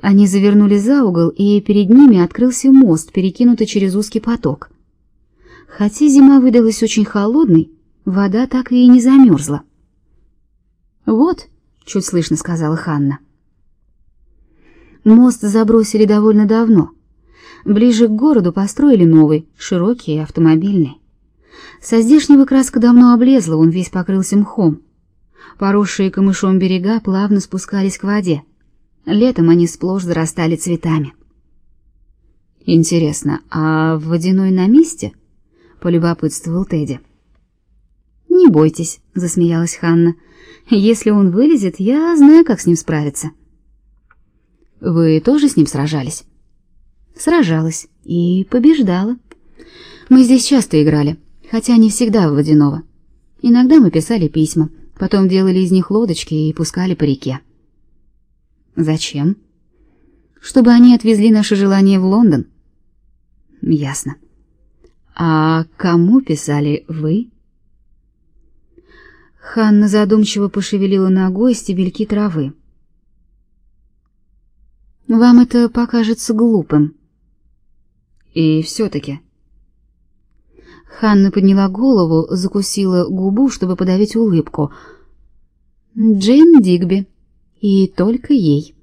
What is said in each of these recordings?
Они завернули за угол, и перед ними открылся мост, перекинутый через узкий поток. Хотя зима выдалась очень холодной, вода так и не замерзла. «Вот», — чуть слышно сказала Ханна. Мост забросили довольно давно. Ближе к городу построили новый, широкий и автомобильный. Со здешнего краска давно облезла, он весь покрылся мхом. Поросшие камышом берега плавно спускались к воде. Летом они сплошь зарастали цветами. Интересно, а водяной на месте? полюбопытствовал Тедди. Не бойтесь, засмеялась Ханна. Если он вылезет, я знаю, как с ним справиться. Вы тоже с ним сражались? Сражалась и побеждала. Мы здесь часто играли, хотя не всегда в водяного. Иногда мы писали письма, потом делали из них лодочки и пускали по реке. Зачем? Чтобы они отвезли наше желание в Лондон. Ясно. А кому писали вы? Ханна задумчиво пошевелила ногой стебельки травы. Вам это покажется глупым. И все-таки. Ханна подняла голову, закусила губу, чтобы подавить улыбку. Джейн Дигби. И только ей.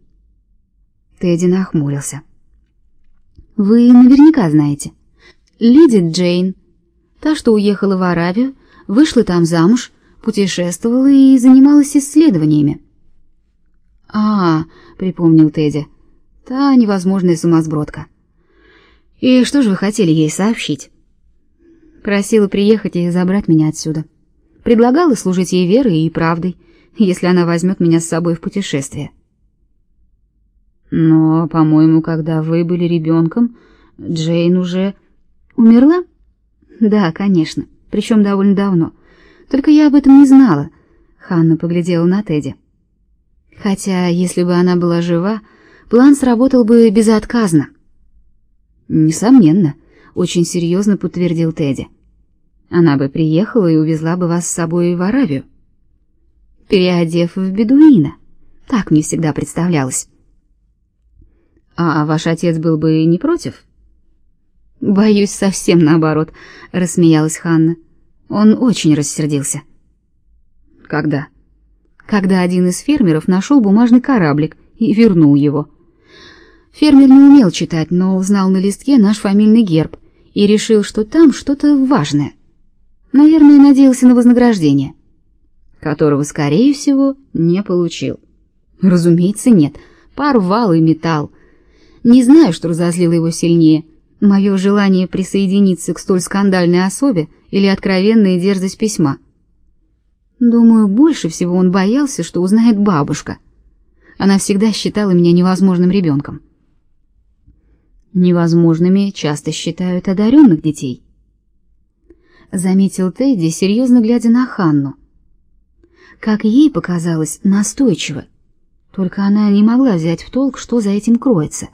Тедди нахмурился. Вы наверняка знаете. Леди Джейн, та, что уехала в Аравию, вышла там замуж, путешествовала и занималась исследованиями. А, припомнил Тедди. Та невозможная сумасбродка. И что же вы хотели ей сообщить? Просила приехать и забрать меня отсюда. Предлагала служить ей верой и правдой если она возьмет меня с собой в путешествие. Но, по-моему, когда вы были ребенком, Джейн уже умерла? Да, конечно, причем довольно давно. Только я об этом не знала. Ханна поглядела на Тедди. Хотя, если бы она была жива, план сработал бы безотказно. Несомненно, очень серьезно подтвердил Тедди. Она бы приехала и увезла бы вас с собой в Аравию переодев в бедуина. Так мне всегда представлялось. А ваш отец был бы не против? Боюсь, совсем наоборот, рассмеялась Ханна. Он очень рассердился. Когда? Когда один из фермеров нашел бумажный кораблик и вернул его. Фермер не умел читать, но узнал на листке наш фамильный герб и решил, что там что-то важное. Наверное, надеялся на вознаграждение которого, скорее всего, не получил. Разумеется, нет. Порвал и металл. Не знаю, что разозлило его сильнее. Мое желание присоединиться к столь скандальной особе или откровенная дерзость письма. Думаю, больше всего он боялся, что узнает бабушка. Она всегда считала меня невозможным ребенком. Невозможными часто считают одаренных детей. Заметил Тедди, серьезно глядя на Ханну как ей показалось, настойчиво. Только она не могла взять в толк, что за этим кроется.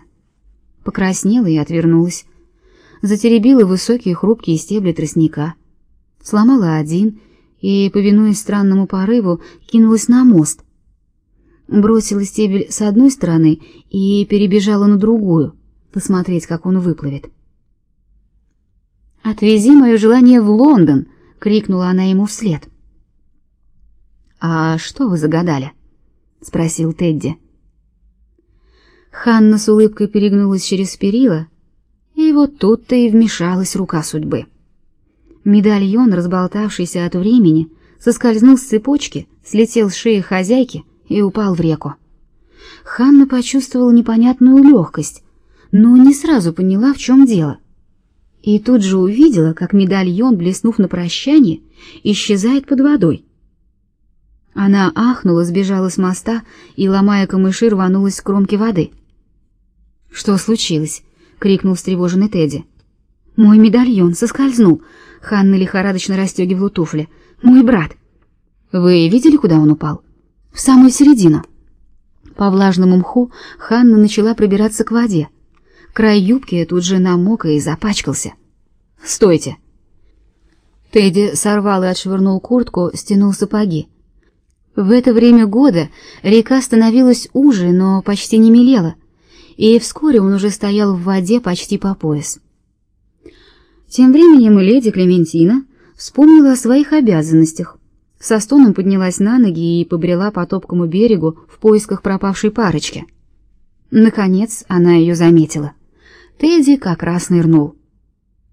Покраснела и отвернулась. Затеребила высокие хрупкие стебли тростника. Сломала один и, повинуясь странному порыву, кинулась на мост. Бросила стебель с одной стороны и перебежала на другую, посмотреть, как он выплывет. «Отвези мое желание в Лондон!» — крикнула она ему вслед. «А что вы загадали?» — спросил Тедди. Ханна с улыбкой перегнулась через перила, и вот тут-то и вмешалась рука судьбы. Медальон, разболтавшийся от времени, соскользнул с цепочки, слетел с шеи хозяйки и упал в реку. Ханна почувствовала непонятную легкость, но не сразу поняла, в чем дело. И тут же увидела, как медальон, блеснув на прощание, исчезает под водой. Она ахнула, сбежала с моста и, ломая камыши, рванулась к кромке воды. «Что случилось?» — крикнул встревоженный Тедди. «Мой медальон соскользнул!» — Ханна лихорадочно расстегивала туфли. «Мой брат!» «Вы видели, куда он упал?» «В самую середину». По влажному мху Ханна начала пробираться к воде. Край юбки тут же намок и запачкался. «Стойте!» Тедди сорвал и отшвырнул куртку, стянул сапоги. В это время года река становилась уже, но почти не мелела, и вскоре он уже стоял в воде почти по пояс. Тем временем леди Клементина вспомнила о своих обязанностях. Со стоном поднялась на ноги и побрела по топкому берегу в поисках пропавшей парочки. Наконец она ее заметила. Тедди как раз нырнул.